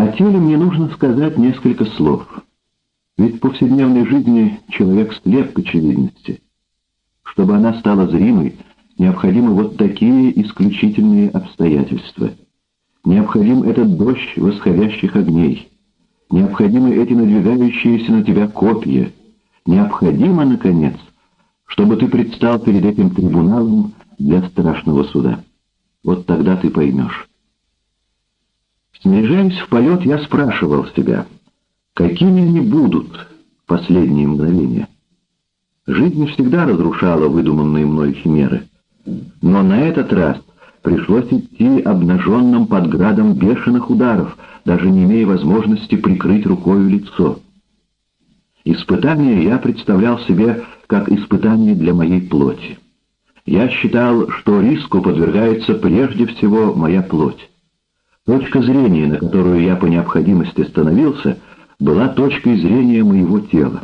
О теле мне нужно сказать несколько слов. Ведь в повседневной жизни человек слеп к очевидности. Чтобы она стала зримой, необходимы вот такие исключительные обстоятельства. Необходим этот дождь восходящих огней. Необходимы эти надвигающиеся на тебя копья. Необходимо, наконец, чтобы ты предстал перед этим трибуналом для страшного суда. Вот тогда ты поймешь. Снижаясь в полет, я спрашивал себя, какими они будут последние мгновения. Жизнь всегда разрушала выдуманные мной химеры. Но на этот раз пришлось идти обнаженным под градом бешеных ударов, даже не имея возможности прикрыть рукою лицо. Испытание я представлял себе как испытание для моей плоти. Я считал, что риску подвергается прежде всего моя плоть. Точка зрения, на которую я по необходимости становился, была точкой зрения моего тела.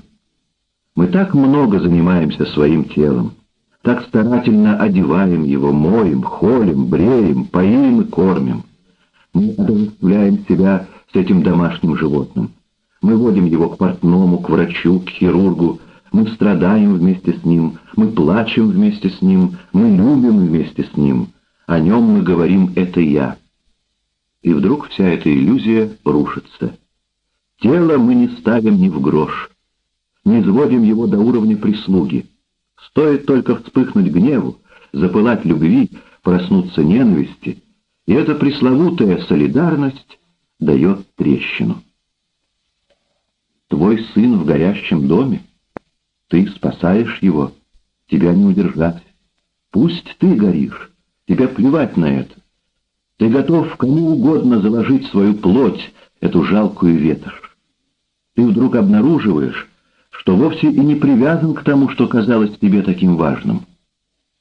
Мы так много занимаемся своим телом, так старательно одеваем его, моем, холим, бреем, поим и кормим. Мы отождествляем себя с этим домашним животным. Мы водим его к портному, к врачу, к хирургу, мы страдаем вместе с ним, мы плачем вместе с ним, мы любим вместе с ним. О нем мы говорим «это я» и вдруг вся эта иллюзия рушится. Тело мы не ставим ни в грош, не сводим его до уровня прислуги. Стоит только вспыхнуть гневу, запылать любви, проснуться ненависти, и эта пресловутая солидарность дает трещину. Твой сын в горящем доме, ты спасаешь его, тебя не удержать. Пусть ты горишь, тебе плевать на это. Ты готов кому угодно заложить свою плоть, эту жалкую ветошь. Ты вдруг обнаруживаешь, что вовсе и не привязан к тому, что казалось тебе таким важным.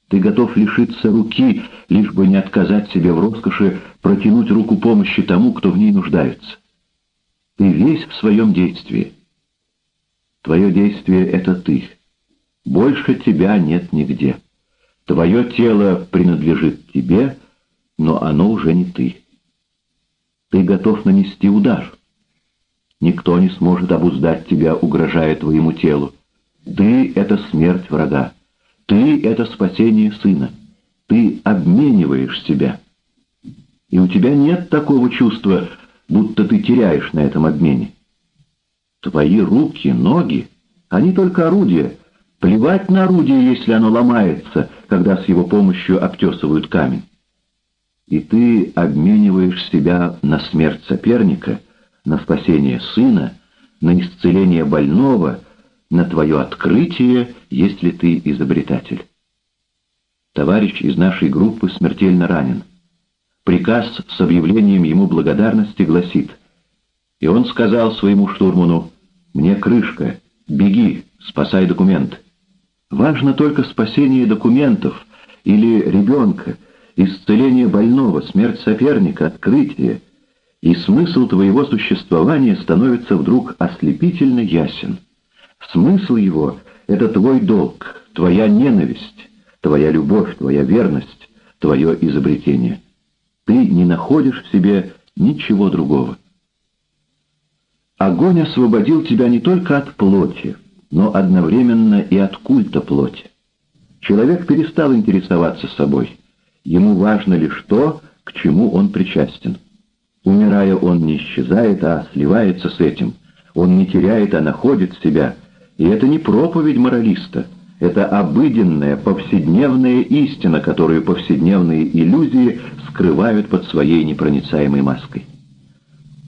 Ты готов лишиться руки, лишь бы не отказать себе в роскоши протянуть руку помощи тому, кто в ней нуждается. Ты весь в своем действии. Твое действие — это ты. Больше тебя нет нигде. Твое тело принадлежит тебе — но оно уже не ты. Ты готов нанести удар. Никто не сможет обуздать тебя, угрожая твоему телу. Ты — это смерть врага. Ты — это спасение сына. Ты обмениваешь себя. И у тебя нет такого чувства, будто ты теряешь на этом обмене. Твои руки, ноги — они только орудия. Плевать на орудие, если оно ломается, когда с его помощью обтесывают камень и ты обмениваешь себя на смерть соперника, на спасение сына, на исцеление больного, на твое открытие, если ты изобретатель. Товарищ из нашей группы смертельно ранен. Приказ с объявлением ему благодарности гласит, и он сказал своему штурману, «Мне крышка, беги, спасай документ». Важно только спасение документов или ребенка, исцеление больного, смерть соперника, открытие, и смысл твоего существования становится вдруг ослепительно ясен. Смысл его — это твой долг, твоя ненависть, твоя любовь, твоя верность, твое изобретение. Ты не находишь в себе ничего другого. Огонь освободил тебя не только от плоти, но одновременно и от культа плоти. Человек перестал интересоваться собой — Ему важно лишь то, к чему он причастен. Умирая, он не исчезает, а сливается с этим. Он не теряет, а находит себя. И это не проповедь моралиста. Это обыденная, повседневная истина, которую повседневные иллюзии скрывают под своей непроницаемой маской.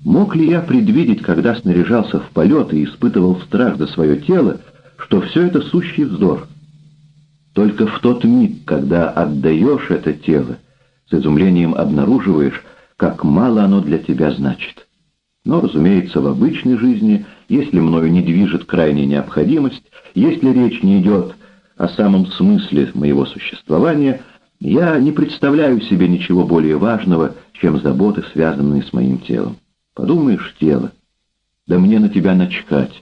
Мог ли я предвидеть, когда снаряжался в полет и испытывал страх за свое тело, что все это сущий вздор? Только в тот миг, когда отдаешь это тело, с изумлением обнаруживаешь, как мало оно для тебя значит. Но, разумеется, в обычной жизни, если мною не движет крайняя необходимость, если речь не идет о самом смысле моего существования, я не представляю себе ничего более важного, чем заботы, связанные с моим телом. Подумаешь, тело. Да мне на тебя начкать.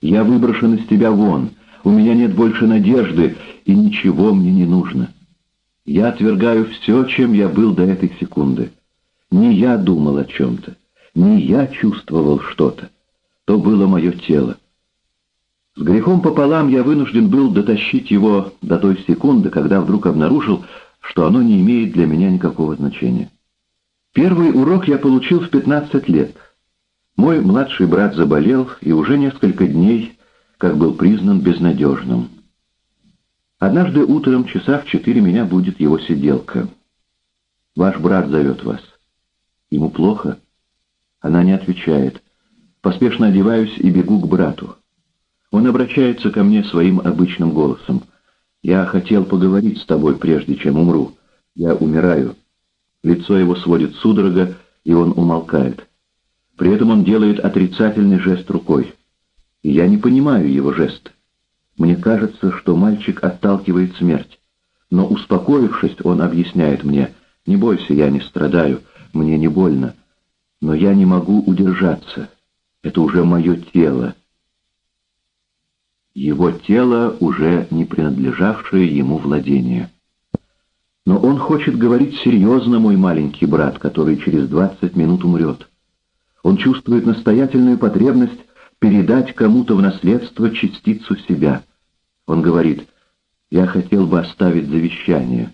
Я выброшен из тебя вон, у меня нет больше надежды, и ничего мне не нужно. Я отвергаю все, чем я был до этой секунды. Не я думал о чем-то, Не я чувствовал что-то, то было мое тело. С грехом пополам я вынужден был дотащить его до той секунды, когда вдруг обнаружил, что оно не имеет для меня никакого значения. Первый урок я получил в 15 лет. Мой младший брат заболел и уже несколько дней, как был признан безнадежным. Однажды утром, часа в четыре, меня будет его сиделка. «Ваш брат зовет вас». «Ему плохо?» Она не отвечает. Поспешно одеваюсь и бегу к брату. Он обращается ко мне своим обычным голосом. «Я хотел поговорить с тобой, прежде чем умру. Я умираю». Лицо его сводит судорога, и он умолкает. При этом он делает отрицательный жест рукой. Я не понимаю его жест. Мне кажется, что мальчик отталкивает смерть. Но, успокоившись, он объясняет мне, «Не бойся, я не страдаю, мне не больно. Но я не могу удержаться. Это уже мое тело». Его тело, уже не принадлежавшее ему владение. Но он хочет говорить серьезно, мой маленький брат, который через двадцать минут умрет. Он чувствует настоятельную потребность передать кому-то в наследство частицу себя. Он говорит, «Я хотел бы оставить завещание».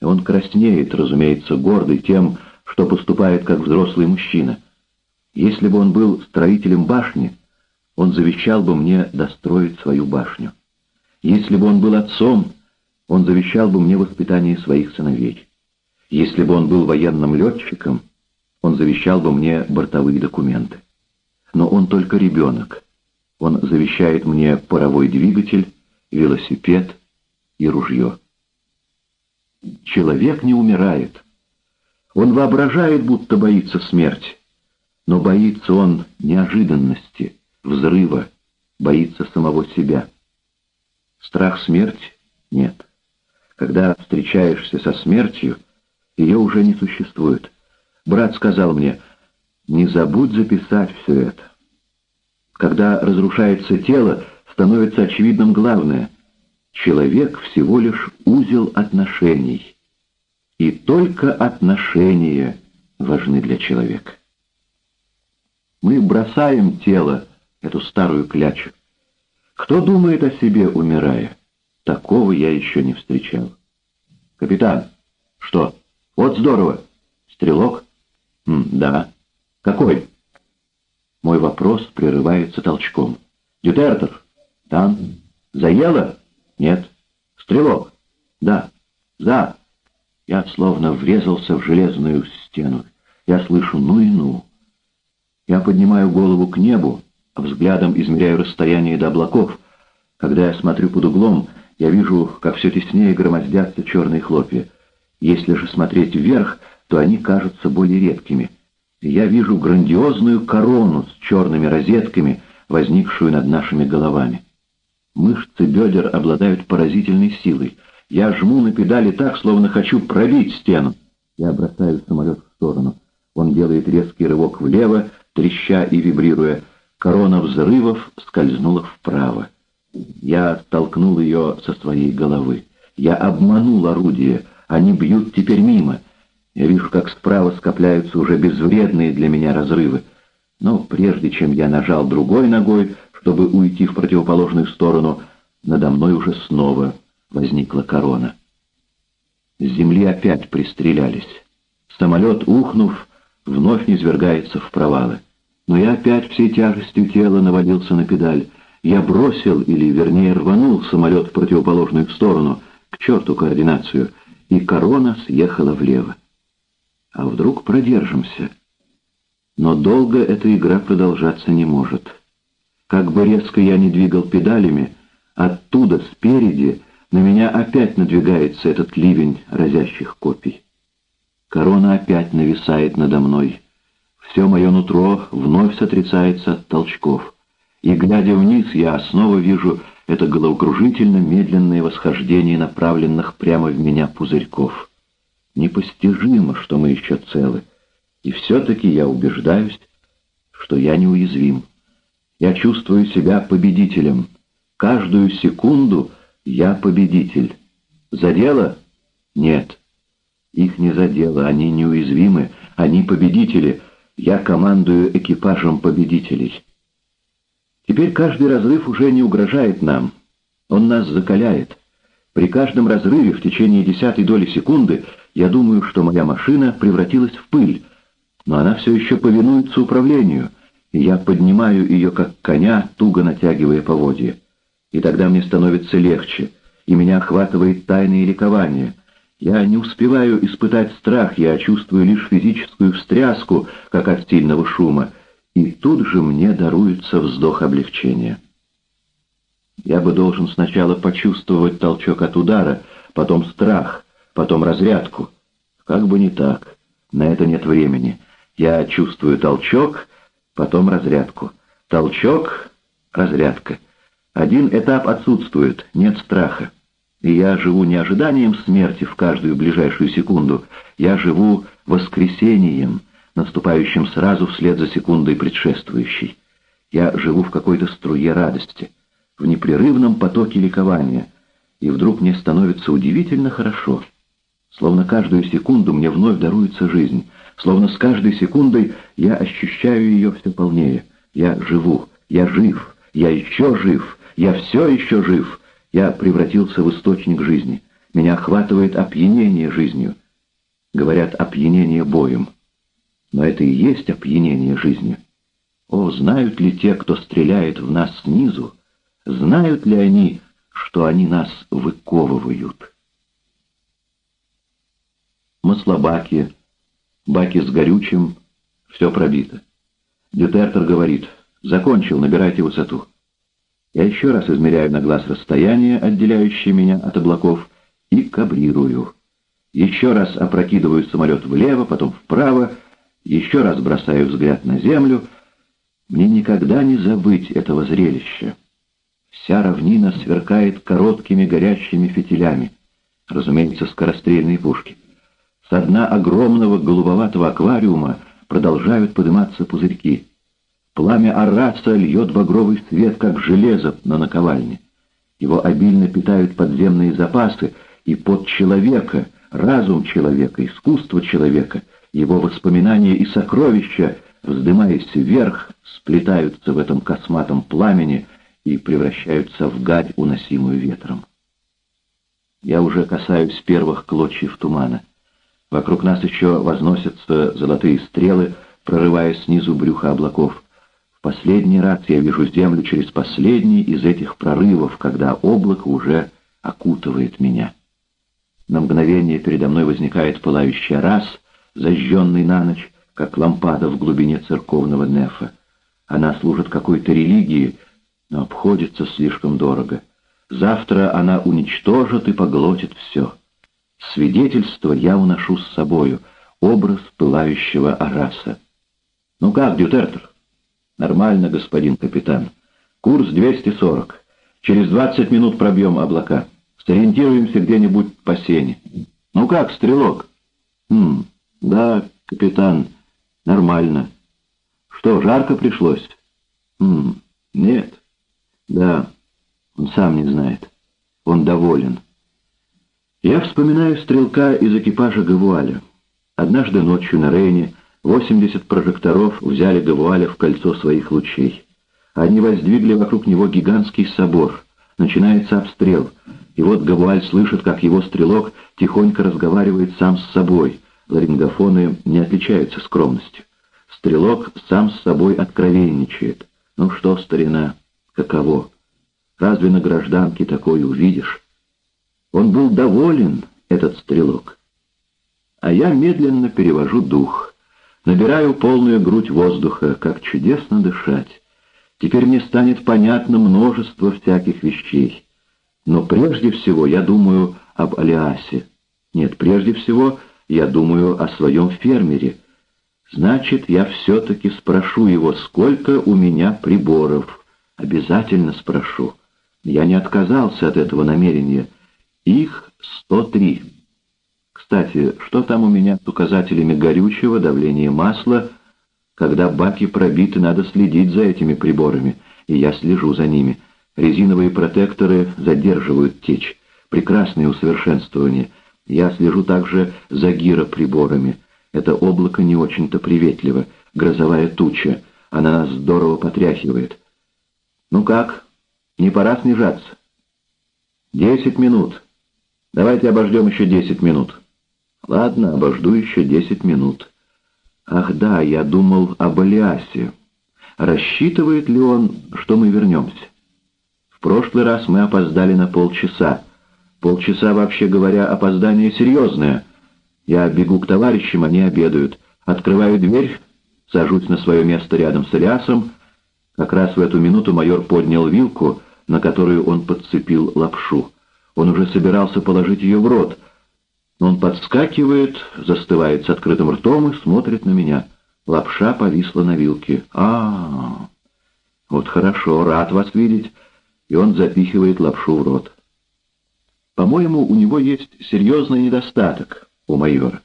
Он краснеет, разумеется, гордый тем, что поступает как взрослый мужчина. Если бы он был строителем башни, он завещал бы мне достроить свою башню. Если бы он был отцом, он завещал бы мне воспитание своих сыновей. Если бы он был военным летчиком, он завещал бы мне бортовые документы. Но он только ребенок. Он завещает мне паровой двигатель, велосипед и ружье. Человек не умирает. Он воображает, будто боится смерти. Но боится он неожиданности, взрыва, боится самого себя. Страх смерти? Нет. Когда встречаешься со смертью, ее уже не существует. Брат сказал мне, не забудь записать все это. Когда разрушается тело, становится очевидным главное. Человек всего лишь узел отношений. И только отношения важны для человека. Мы бросаем тело, эту старую клячу. Кто думает о себе, умирая? Такого я еще не встречал. Капитан, что? Вот здорово. Стрелок? М, да. Какой? Мой вопрос прерывается толчком. Дютертер? Там? Заело? Нет. Стрелок? Да. Да. Я словно врезался в железную стену. Я слышу «ну и ну». Я поднимаю голову к небу, взглядом измеряю расстояние до облаков. Когда я смотрю под углом, я вижу, как все теснее громоздятся черные хлопья. Если же смотреть вверх, то они кажутся более редкими. Я вижу грандиозную корону с черными розетками, возникшую над нашими головами. Мышцы бедер обладают поразительной силой. Я жму на педали так, словно хочу пробить стену. Я бросаю самолет в сторону. Он делает резкий рывок влево, треща и вибрируя. Корона взрывов скользнула вправо. Я оттолкнул ее со своей головы. Я обманул орудие. Они бьют теперь мимо. Я вижу, как справа скопляются уже безвредные для меня разрывы. Но прежде чем я нажал другой ногой, чтобы уйти в противоположную сторону, надо мной уже снова возникла корона. С земли опять пристрелялись. Самолет, ухнув, вновь низвергается в провалы. Но я опять всей тяжестью тела навалился на педаль. Я бросил, или вернее рванул самолет в противоположную сторону, к черту координацию, и корона съехала влево. А вдруг продержимся? Но долго эта игра продолжаться не может. Как бы резко я ни двигал педалями, оттуда, спереди, на меня опять надвигается этот ливень разящих копий. Корона опять нависает надо мной. Все мое нутро вновь сотрясается от толчков и, глядя вниз, я снова вижу это головокружительно медленное восхождение направленных прямо в меня пузырьков. Непостижимо, что мы еще целы, и все-таки я убеждаюсь, что я неуязвим. Я чувствую себя победителем. Каждую секунду я победитель. Задело? Нет. Их не задело, они неуязвимы, они победители — Я командую экипажем победителей. Теперь каждый разрыв уже не угрожает нам. Он нас закаляет. При каждом разрыве в течение десятой доли секунды я думаю, что моя машина превратилась в пыль, но она все еще повинуется управлению, и я поднимаю ее, как коня, туго натягивая поводья. И тогда мне становится легче, и меня охватывает тайное ликование. Я не успеваю испытать страх, я чувствую лишь физическую встряску, как от сильного шума, и тут же мне даруется вздох облегчения. Я бы должен сначала почувствовать толчок от удара, потом страх, потом разрядку. Как бы не так, на это нет времени. Я чувствую толчок, потом разрядку. Толчок, разрядка. Один этап отсутствует, нет страха. И я живу не ожиданием смерти в каждую ближайшую секунду, я живу воскресением, наступающим сразу вслед за секундой предшествующей. Я живу в какой-то струе радости, в непрерывном потоке ликования, и вдруг мне становится удивительно хорошо. Словно каждую секунду мне вновь даруется жизнь, словно с каждой секундой я ощущаю ее все полнее. Я живу, я жив, я еще жив, я все еще жив, я превратился в источник жизни. Меня охватывает опьянение жизнью. Говорят, опьянение боем. Но это и есть опьянение жизнью. О, знают ли те, кто стреляет в нас снизу, знают ли они, что они нас выковывают? Маслобаки, баки с горючим, все пробито. Дютертер говорит, закончил, набирайте высоту. Я еще раз измеряю на глаз расстояние, отделяющее меня от облаков, и кабрирую. Еще раз опрокидываю самолет влево, потом вправо, еще раз бросаю взгляд на землю. Мне никогда не забыть этого зрелища. Вся равнина сверкает короткими горящими фитилями. Разумеется, скорострельные пушки. Со дна огромного голубоватого аквариума продолжают подниматься пузырьки. Пламя Араса льет багровый свет, как железо на наковальне. Его обильно питают подземные запасы, и под человека, разум человека, искусство человека — его воспоминания и сокровища, вздымаясь вверх, сплетаются в этом косматом пламени и превращаются в гарь, уносимую ветром. Я уже касаюсь первых клочьев тумана. Вокруг нас еще возносятся золотые стрелы, прорывая снизу брюха облаков. В последний раз я вижу землю через последний из этих прорывов, когда облако уже окутывает меня. На мгновение передо мной возникает пылающая раз — зажженный на ночь, как лампада в глубине церковного нефа. Она служит какой-то религии, но обходится слишком дорого. Завтра она уничтожит и поглотит все. Свидетельство я уношу с собою, образ пылающего Араса. «Ну как, Дютертер?» «Нормально, господин капитан. Курс 240. Через 20 минут пробьем облака. Сориентируемся где-нибудь по сене. Ну как, стрелок?» «Хм, «Да, капитан, нормально. Что, жарко пришлось?» «Хм, нет. Да, он сам не знает. Он доволен». Я вспоминаю стрелка из экипажа Гавуаля. Однажды ночью на Рейне 80 прожекторов взяли Гавуаля в кольцо своих лучей. Они воздвигли вокруг него гигантский собор. Начинается обстрел. И вот Гавуаль слышит, как его стрелок тихонько разговаривает сам с собой — ларингофоны не отличаются скромностью. Стрелок сам с собой откровенничает. Ну что, старина, каково? Разве на гражданке такое увидишь? Он был доволен, этот стрелок. А я медленно перевожу дух. Набираю полную грудь воздуха, как чудесно дышать. Теперь мне станет понятно множество всяких вещей. Но прежде всего я думаю об Алиасе. Нет, прежде всего я думаю о своем фермере. Значит, я все-таки спрошу его, сколько у меня приборов. Обязательно спрошу. Я не отказался от этого намерения. Их 103. Кстати, что там у меня с указателями горючего, давления масла? Когда баки пробиты, надо следить за этими приборами, и я слежу за ними. Резиновые протекторы задерживают течь. Прекрасное усовершенствование — я слежу также за гироприборами. Это облако не очень-то приветливо. грозовая туча, она нас здорово потряхивает. Ну как, не пора снижаться? Десять минут. Давайте обождем еще десять минут. Ладно, обожду еще десять минут. Ах да, я думал об Алиасе. Рассчитывает ли он, что мы вернемся? В прошлый раз мы опоздали на полчаса. Полчаса, вообще говоря, опоздание серьезное. Я бегу к товарищам, они обедают. Открываю дверь, сажусь на свое место рядом с Ильясом. Как раз в эту минуту майор поднял вилку, на которую он подцепил лапшу. Он уже собирался положить ее в рот. Он подскакивает, застывает с открытым ртом и смотрит на меня. Лапша повисла на вилке. а, -а, -а. Вот хорошо, рад вас видеть. И он запихивает лапшу в рот. По-моему, у него есть серьезный недостаток у майора.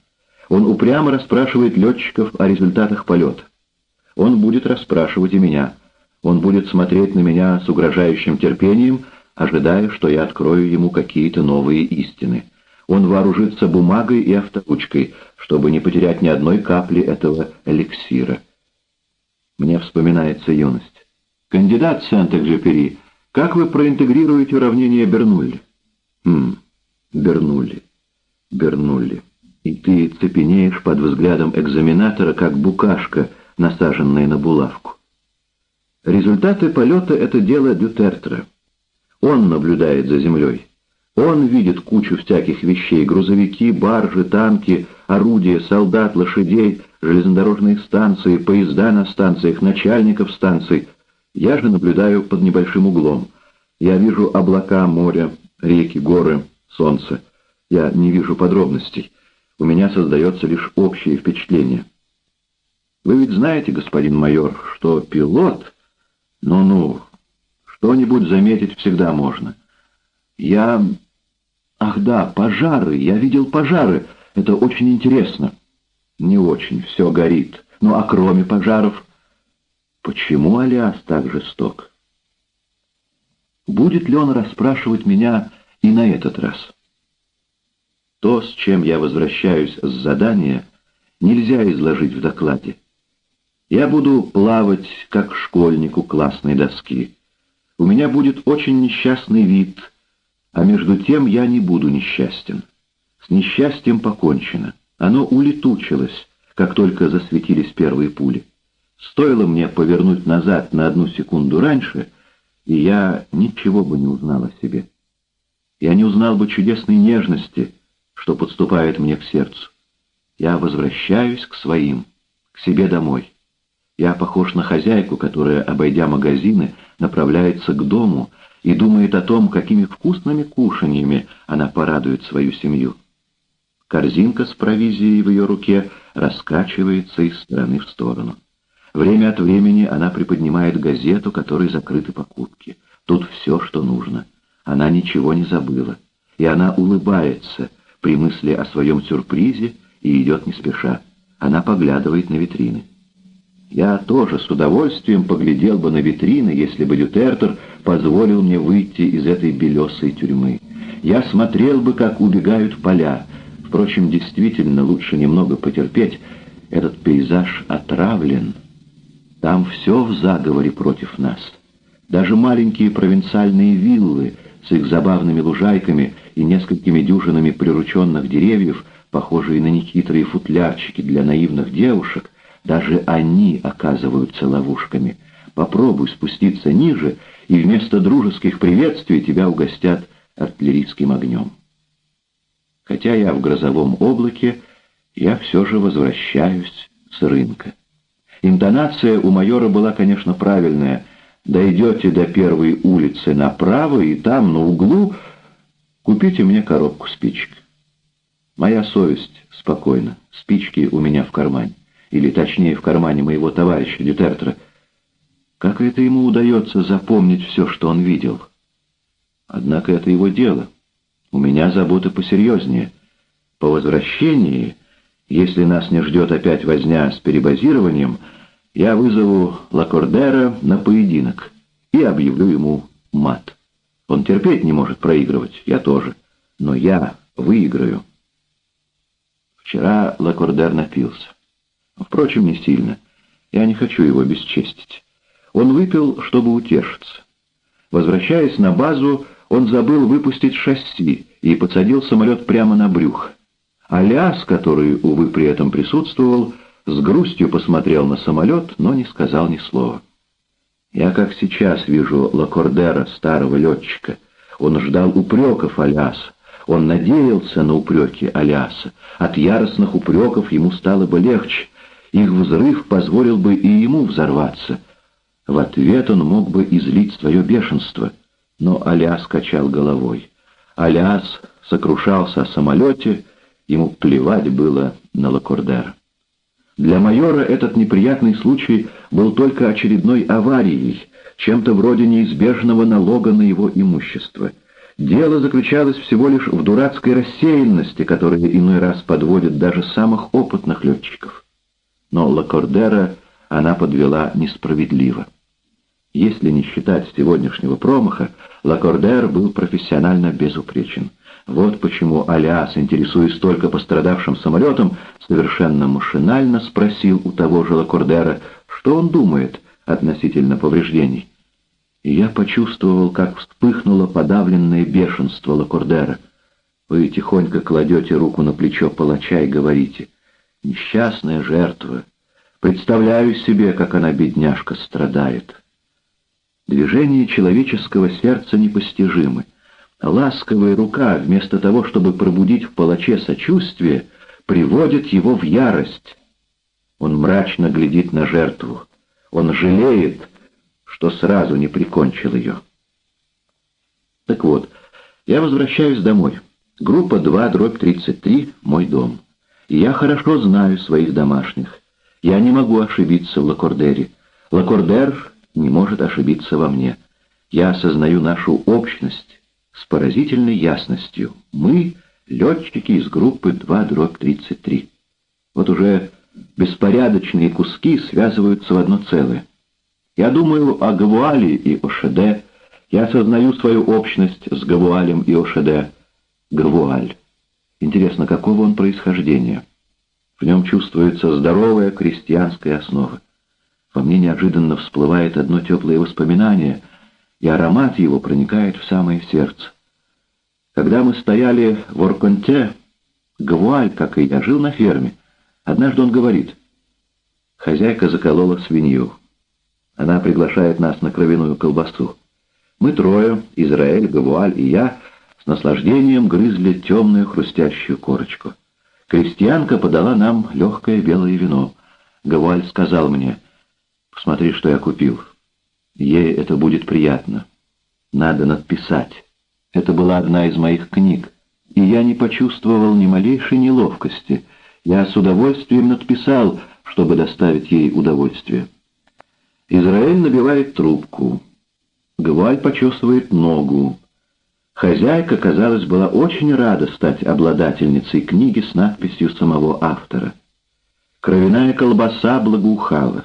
Он упрямо расспрашивает летчиков о результатах полета. Он будет расспрашивать и меня. Он будет смотреть на меня с угрожающим терпением, ожидая, что я открою ему какие-то новые истины. Он вооружится бумагой и авторучкой, чтобы не потерять ни одной капли этого эликсира. Мне вспоминается юность. «Кандидат Сент-Экзюпери, как вы проинтегрируете уравнение Бернулли?» «Хм, Бернулли, Бернулли» и ты цепенеешь под взглядом экзаменатора, как букашка, насаженная на булавку. Результаты полета — это дело Дютертера. Он наблюдает за землей. Он видит кучу всяких вещей — грузовики, баржи, танки, орудия, солдат, лошадей, железнодорожные станции, поезда на станциях, начальников станций. Я же наблюдаю под небольшим углом. Я вижу облака, море, реки, горы, солнце. Я не вижу подробностей у меня создается лишь общее впечатление. Вы ведь знаете, господин майор, что пилот... Ну-ну, что-нибудь заметить всегда можно. Я... Ах да, пожары, я видел пожары. Это очень интересно. Не очень, все горит. Ну а кроме пожаров... Почему Алиас так жесток? Будет ли он расспрашивать меня и на этот раз? То, с чем я возвращаюсь с задания, нельзя изложить в докладе. Я буду плавать, как школьник у классной доски. У меня будет очень несчастный вид, а между тем я не буду несчастен. С несчастьем покончено. Оно улетучилось, как только засветились первые пули. Стоило мне повернуть назад на одну секунду раньше, и я ничего бы не узнал о себе. Я не узнал бы чудесной нежности, что подступает мне к сердцу. Я возвращаюсь к своим, к себе домой. Я похож на хозяйку, которая, обойдя магазины, направляется к дому и думает о том, какими вкусными кушаньями она порадует свою семью. Корзинка с провизией в ее руке раскачивается из стороны в сторону. Время от времени она приподнимает газету, которой закрыты покупки. Тут все, что нужно. Она ничего не забыла. И она улыбается, при мысли о своем сюрпризе и идет не спеша. Она поглядывает на витрины. Я тоже с удовольствием поглядел бы на витрины, если бы Дютертер позволил мне выйти из этой белесой тюрьмы. Я смотрел бы, как убегают поля. Впрочем, действительно, лучше немного потерпеть. Этот пейзаж отравлен. Там все в заговоре против нас. Даже маленькие провинциальные виллы — с их забавными лужайками и несколькими дюжинами прирученных деревьев, похожие на нехитрые футлярчики для наивных девушек, даже они оказываются ловушками. Попробуй спуститься ниже, и вместо дружеских приветствий тебя угостят артиллерийским огнем. Хотя я в грозовом облаке, я все же возвращаюсь с рынка. Интонация у майора была, конечно, правильная — Дойдете до первой улицы направо, и там, на углу, купите мне коробку спичек. Моя совесть спокойна. Спички у меня в кармане. Или, точнее, в кармане моего товарища Дютертера. Как это ему удается запомнить все, что он видел? Однако это его дело. У меня заботы посерьезнее. По возвращении, если нас не ждет опять возня с перебазированием, я вызову Лакордера на поединок и объявлю ему мат. Он терпеть не может проигрывать, я тоже, но я выиграю. Вчера Лакордер напился. Впрочем, не сильно. Я не хочу его бесчестить. Он выпил, чтобы утешиться. Возвращаясь на базу, он забыл выпустить шасси и подсадил самолет прямо на брюхо. Аляс, который, увы, при этом присутствовал, с грустью посмотрел на самолет, но не сказал ни слова. Я как сейчас вижу Лакордера, старого летчика. Он ждал упреков Аляса. Он надеялся на упреки Аляса. От яростных упреков ему стало бы легче. Их взрыв позволил бы и ему взорваться. В ответ он мог бы излить свое бешенство. Но Аляс качал головой. Аляс сокрушался о самолете, ему плевать было на Лакордера. Для майора этот неприятный случай был только очередной аварией, чем-то вроде неизбежного налога на его имущество. Дело заключалось всего лишь в дурацкой рассеянности, которая иной раз подводит даже самых опытных летчиков. Но Лакордера она подвела несправедливо. Если не считать сегодняшнего промаха, Лакордер был профессионально безупречен. Вот почему Алиас, интересуясь только пострадавшим самолетом, совершенно машинально спросил у того же Лакордера, что он думает относительно повреждений. И я почувствовал, как вспыхнуло подавленное бешенство Лакордера. Вы тихонько кладете руку на плечо палача и говорите, «Несчастная жертва, представляю себе, как она, бедняжка, страдает». Движения человеческого сердца непостижимы. Ласковая рука, вместо того, чтобы пробудить в палаче сочувствие, приводит его в ярость. Он мрачно глядит на жертву. Он жалеет, что сразу не прикончил ее. Так вот, я возвращаюсь домой. Группа 2, дробь 33, мой дом. Я хорошо знаю своих домашних. Я не могу ошибиться в Лакордере. Лакордер не может ошибиться во мне. Я осознаю нашу общность, с поразительной ясностью. Мы — летчики из группы 2-33. Вот уже беспорядочные куски связываются в одно целое. Я думаю о Гавуале и о Шеде. Я осознаю свою общность с Гавуалем и Ошеде. Гавуаль. Интересно, какого он происхождения? В нем чувствуется здоровая крестьянская основа. Во мне неожиданно всплывает одно теплое воспоминание — и аромат его проникает в самое сердце. Когда мы стояли в Орконте, Гвуаль, как и я, жил на ферме. Однажды он говорит, хозяйка заколола свинью. Она приглашает нас на кровяную колбасу. Мы трое, Израиль, Гавуаль и я, наслаждением грызли темную хрустящую корочку. Крестьянка подала нам легкое белое вино. Гавуаль сказал мне, «Посмотри, что я купил». Ей это будет приятно. Надо надписать. Это была одна из моих книг, и я не почувствовал ни малейшей неловкости. Я с удовольствием надписал, чтобы доставить ей удовольствие. Израиль набивает трубку. Гваль почесывает ногу. Хозяйка, казалось, была очень рада стать обладательницей книги с надписью самого автора. Кровяная колбаса благоухала.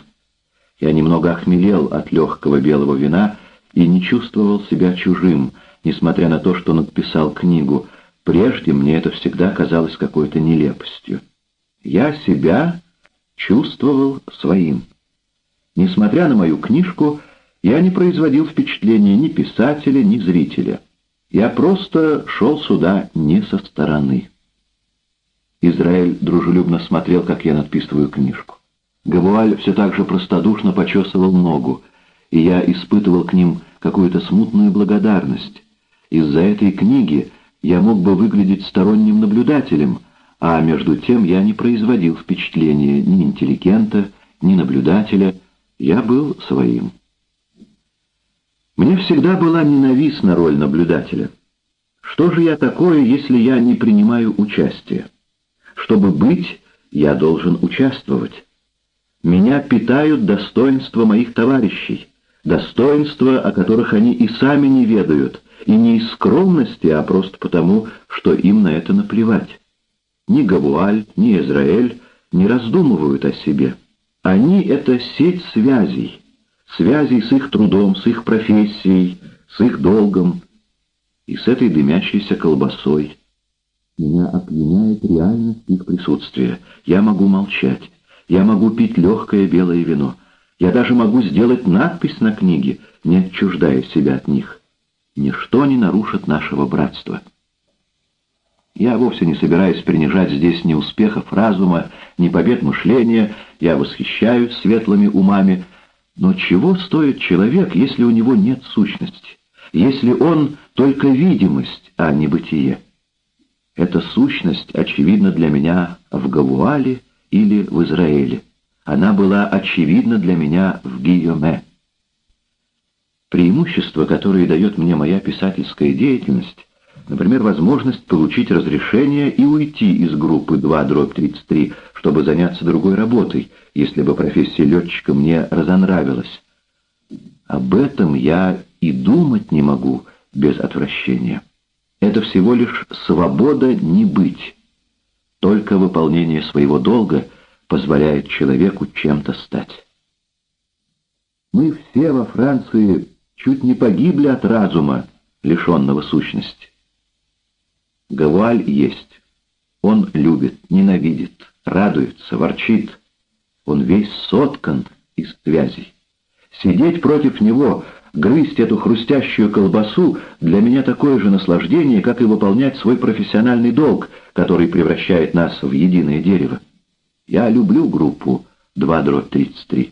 Я немного охмелел от легкого белого вина и не чувствовал себя чужим, несмотря на то, что написал книгу. Прежде мне это всегда казалось какой-то нелепостью. Я себя чувствовал своим. Несмотря на мою книжку, я не производил впечатления ни писателя, ни зрителя. Я просто шел сюда не со стороны. Израиль дружелюбно смотрел, как я надписываю книжку. Гавуаль все так же простодушно почесывал ногу, и я испытывал к ним какую-то смутную благодарность. Из-за этой книги я мог бы выглядеть сторонним наблюдателем, а между тем я не производил впечатления ни интеллигента, ни наблюдателя, я был своим. Мне всегда была ненавистна роль наблюдателя. Что же я такое, если я не принимаю участия? Чтобы быть, я должен участвовать. Меня питают достоинства моих товарищей, достоинства, о которых они и сами не ведают, и не из скромности, а просто потому, что им на это наплевать. Ни Гавуаль, ни Израиль не раздумывают о себе. Они — это сеть связей, связей с их трудом, с их профессией, с их долгом и с этой дымящейся колбасой. Меня опьяняет реальность их присутствия. Я могу молчать. Я могу пить легкое белое вино. Я даже могу сделать надпись на книге, не отчуждая себя от них. Ничто не нарушит нашего братства. Я вовсе не собираюсь принижать здесь ни успехов разума, ни побед мышления, я восхищаюсь светлыми умами, но чего стоит человек, если у него нет сущности, если он только видимость, а не бытие? Эта сущность очевидна для меня в Гавуале или в Израиле. Она была очевидна для меня в Гийоме. Преимущество, которое дает мне моя писательская деятельность, например, возможность получить разрешение и уйти из группы 2-33, чтобы заняться другой работой, если бы профессия летчика мне разонравилась. Об этом я и думать не могу без отвращения. Это всего лишь свобода не быть. Только выполнение своего долга позволяет человеку чем-то стать. Мы все во Франции чуть не погибли от разума, лишенного сущности. Гавуаль есть. Он любит, ненавидит, радуется, ворчит. Он весь соткан из связей. Сидеть против него — Грызть эту хрустящую колбасу для меня такое же наслаждение, как и выполнять свой профессиональный долг, который превращает нас в единое дерево. Я люблю группу 2-33.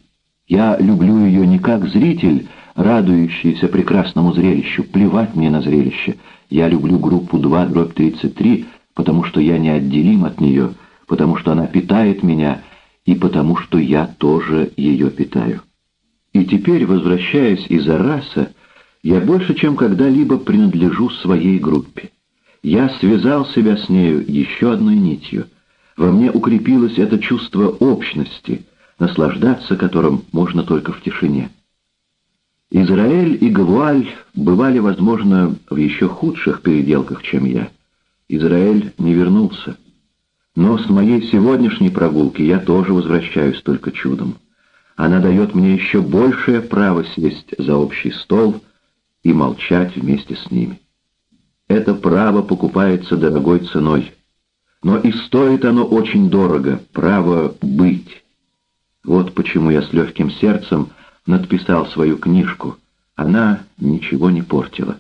Я люблю ее не как зритель, радующийся прекрасному зрелищу, плевать мне на зрелище. Я люблю группу 2-33, потому что я неотделим от нее, потому что она питает меня и потому что я тоже ее питаю. И теперь, возвращаясь из Араса, я больше, чем когда-либо принадлежу своей группе. Я связал себя с нею еще одной нитью. Во мне укрепилось это чувство общности, наслаждаться которым можно только в тишине. Израиль и Гавуаль бывали, возможно, в еще худших переделках, чем я. Израиль не вернулся. Но с моей сегодняшней прогулки я тоже возвращаюсь только чудом она дает мне еще большее право сесть за общий стол и молчать вместе с ними. Это право покупается дорогой ценой, но и стоит оно очень дорого, право быть. Вот почему я с легким сердцем надписал свою книжку. Она ничего не портила.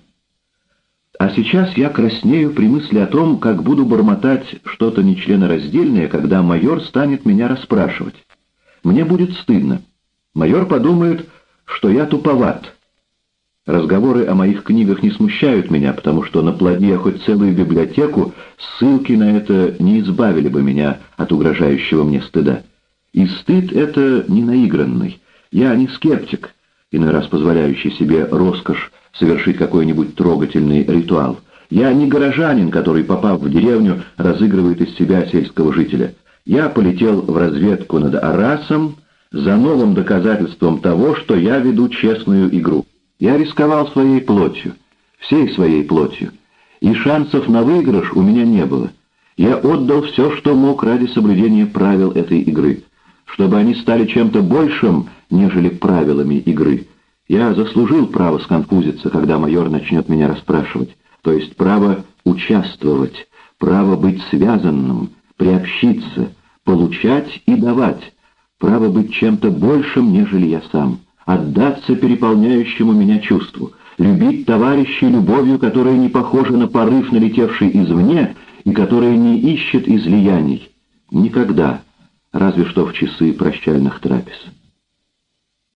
А сейчас я краснею при мысли о том, как буду бормотать что-то нечленораздельное, когда майор станет меня расспрашивать. Мне будет стыдно. Майор подумает, что я туповат. Разговоры о моих книгах не смущают меня, потому что на плоде хоть целую библиотеку, ссылки на это не избавили бы меня от угрожающего мне стыда. И стыд это не наигранный. Я не скептик, иной раз позволяющий себе роскошь совершить какой-нибудь трогательный ритуал. Я не горожанин, который, попав в деревню, разыгрывает из себя сельского жителя. Я полетел в разведку над Арасом, за новым доказательством того, что я веду честную игру. Я рисковал своей плотью, всей своей плотью, и шансов на выигрыш у меня не было. Я отдал все, что мог ради соблюдения правил этой игры, чтобы они стали чем-то большим, нежели правилами игры. Я заслужил право сконфузиться, когда майор начнет меня расспрашивать, то есть право участвовать, право быть связанным, приобщиться, получать и давать, право быть чем-то большим, нежели я сам, отдаться переполняющему меня чувству, любить товарищей любовью, которая не похожа на порыв, налетевший извне, и которая не ищет излияний. Никогда, разве что в часы прощальных трапез.